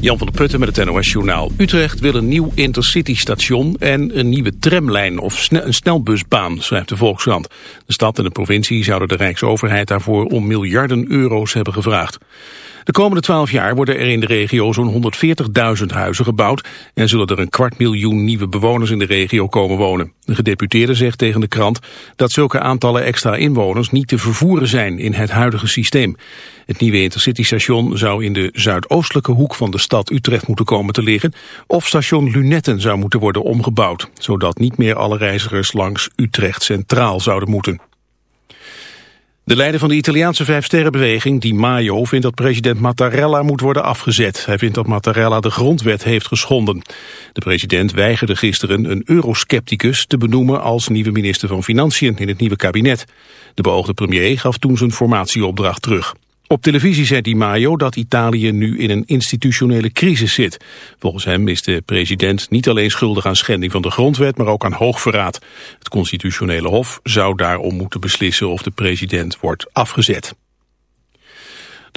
Jan van der Putten met het NOS Journaal. Utrecht wil een nieuw intercity-station en een nieuwe tramlijn of een snelbusbaan, schrijft de Volkskrant. De stad en de provincie zouden de Rijksoverheid daarvoor om miljarden euro's hebben gevraagd. De komende twaalf jaar worden er in de regio zo'n 140.000 huizen gebouwd en zullen er een kwart miljoen nieuwe bewoners in de regio komen wonen. De gedeputeerde zegt tegen de krant dat zulke aantallen extra inwoners niet te vervoeren zijn in het huidige systeem. Het nieuwe Intercity-station zou in de zuidoostelijke hoek van de stad Utrecht moeten komen te liggen of station Lunetten zou moeten worden omgebouwd, zodat niet meer alle reizigers langs Utrecht Centraal zouden moeten. De leider van de Italiaanse Vijfsterrenbeweging, Di Maio, vindt dat president Mattarella moet worden afgezet. Hij vindt dat Mattarella de grondwet heeft geschonden. De president weigerde gisteren een euroscepticus te benoemen als nieuwe minister van Financiën in het nieuwe kabinet. De beoogde premier gaf toen zijn formatieopdracht terug. Op televisie zei Di Maio dat Italië nu in een institutionele crisis zit. Volgens hem is de president niet alleen schuldig aan schending van de grondwet, maar ook aan hoogverraad. Het constitutionele hof zou daarom moeten beslissen of de president wordt afgezet.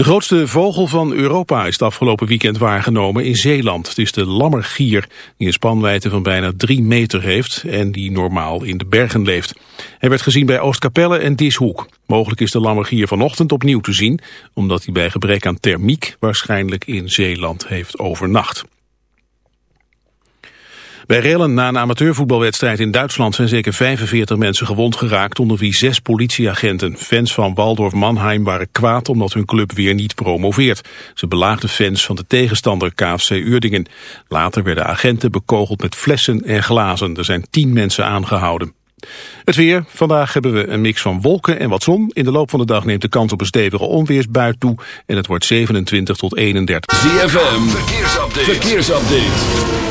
De grootste vogel van Europa is het afgelopen weekend waargenomen in Zeeland. Het is de lammergier, die een spanwijdte van bijna drie meter heeft en die normaal in de bergen leeft. Hij werd gezien bij Oostkapelle en Dishoek. Mogelijk is de lammergier vanochtend opnieuw te zien, omdat hij bij gebrek aan thermiek waarschijnlijk in Zeeland heeft overnacht. Bij rellen na een amateurvoetbalwedstrijd in Duitsland zijn zeker 45 mensen gewond geraakt, onder wie zes politieagenten. Fans van Waldorf Mannheim waren kwaad omdat hun club weer niet promoveert. Ze belaagden fans van de tegenstander KFC Uerdingen. Later werden agenten bekogeld met flessen en glazen. Er zijn tien mensen aangehouden. Het weer. Vandaag hebben we een mix van wolken en wat zon. In de loop van de dag neemt de kans op een stevige onweersbui toe. En het wordt 27 tot 31. ZFM. Verkeersupdate. Verkeersupdate.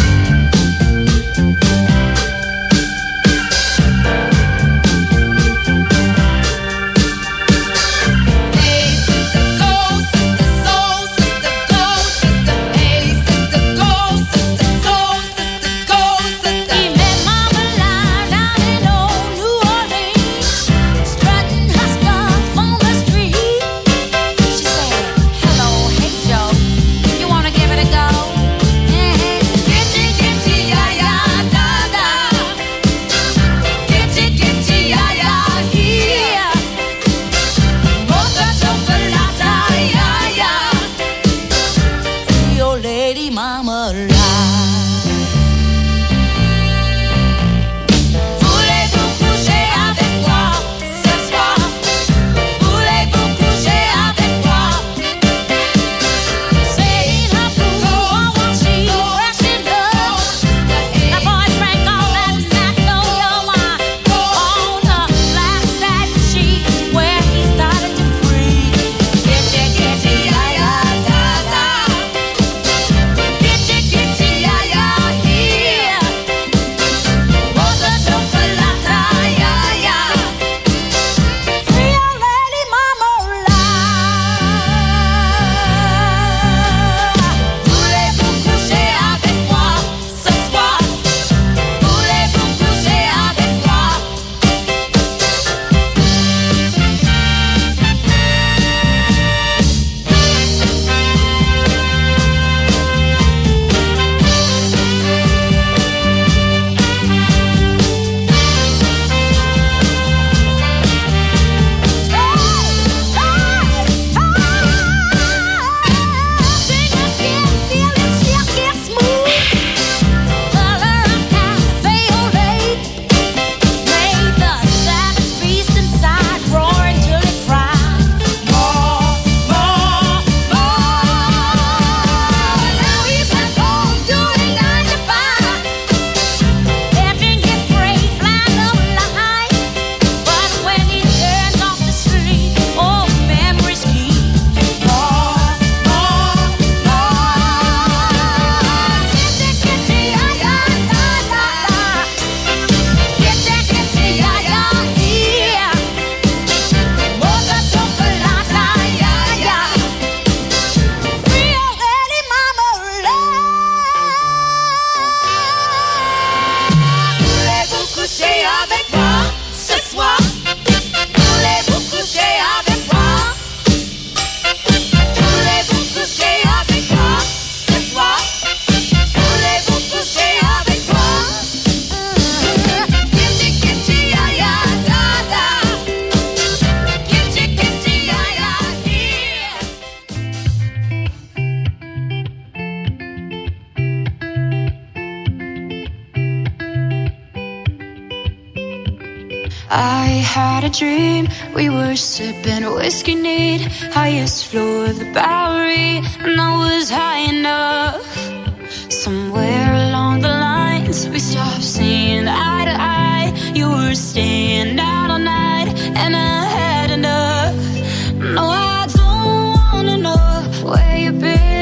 Where you've been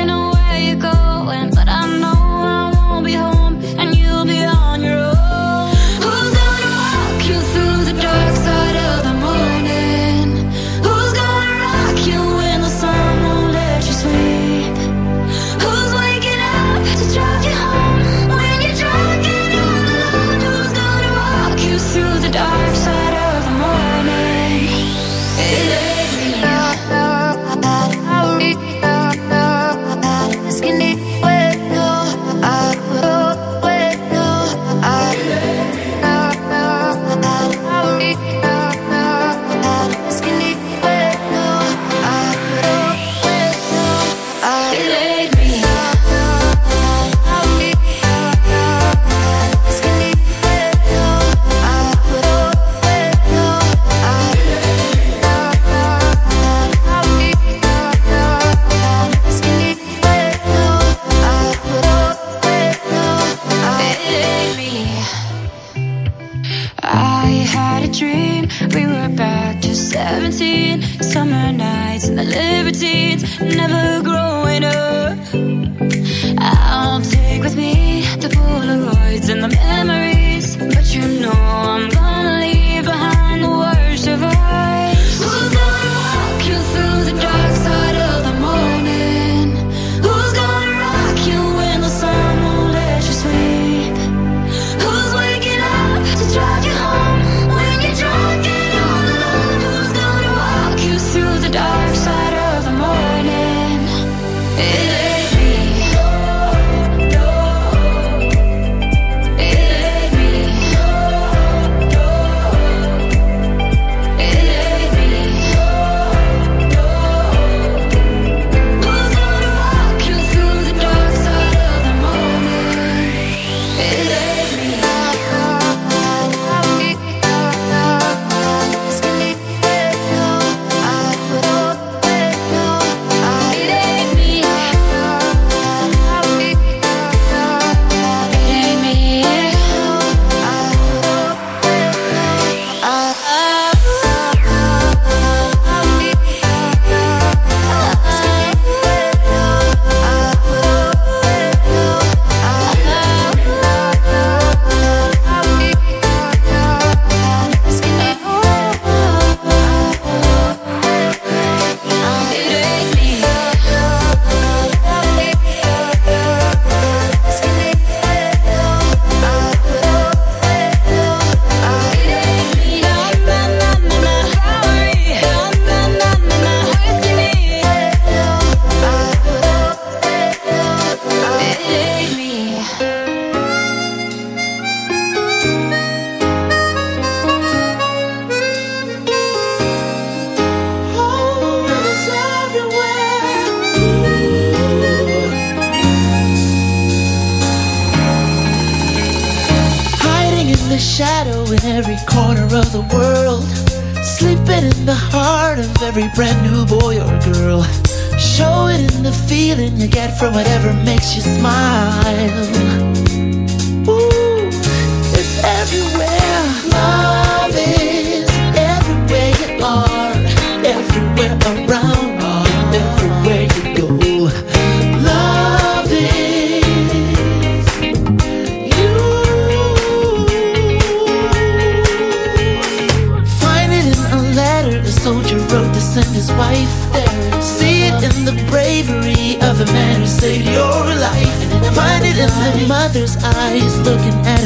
other's eyes looking at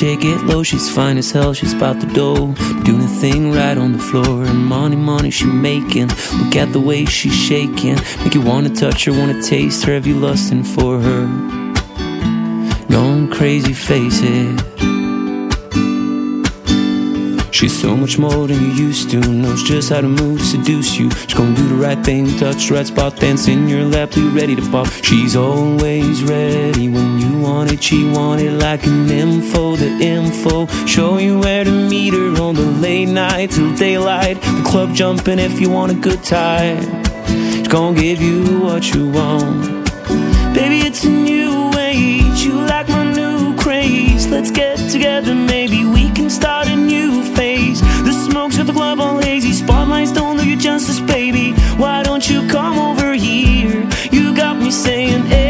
take it low, she's fine as hell, she's about the dough, doing a thing right on the floor, and money, money she making, look at the way she's shaking, make you wanna touch her, wanna taste her, have you lusting for her, going crazy, face it. She's so much more than you used to. Knows just how to move, seduce you. She's gonna do the right thing, touch the right spot, dance in your lap you're ready to pop. She's always ready when you want it. She want it like an info, the info. Show you where to meet her on the late night till daylight. The club jumping if you want a good time. She's gonna give you what you want. Baby, it's a new age. You like my new craze. Let's get together, maybe we can start a new phase. The smokes at the club all hazy. Spotlights don't do you justice, baby. Why don't you come over here? You got me saying, Ayo.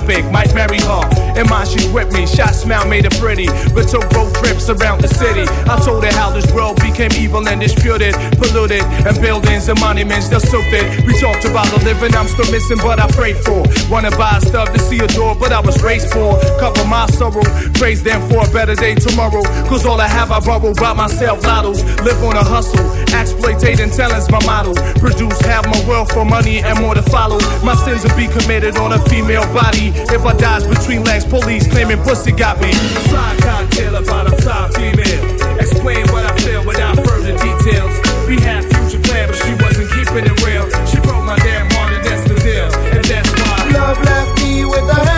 Topic might marry her. In mind, she's with me. Shot smile made her pretty. We took road trips around the city. I told her how this world became evil and disputed, polluted, and buildings and monuments that soaked it. We talked about the living I'm still missing, but I prayed for. Wanna buy stuff to see a door, but I was raised for. Cover my sorrow, praise them for a better day tomorrow. Cause all I have I borrow by myself, lottos. Live on a hustle, exploitating talent's my model. Produce half my wealth for money and more to follow. My sins will be committed on a female body. If I dies between legs, police claiming pussy got me. Fly cocktail about a fly female. Explain what I feel without further details. We had future plans, but she wasn't keeping it real. She broke my damn heart, and that's the deal. And that's why Love left me with a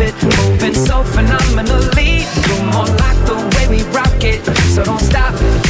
it, moving so phenomenally. Come on, like the way we rock it. So don't stop. it.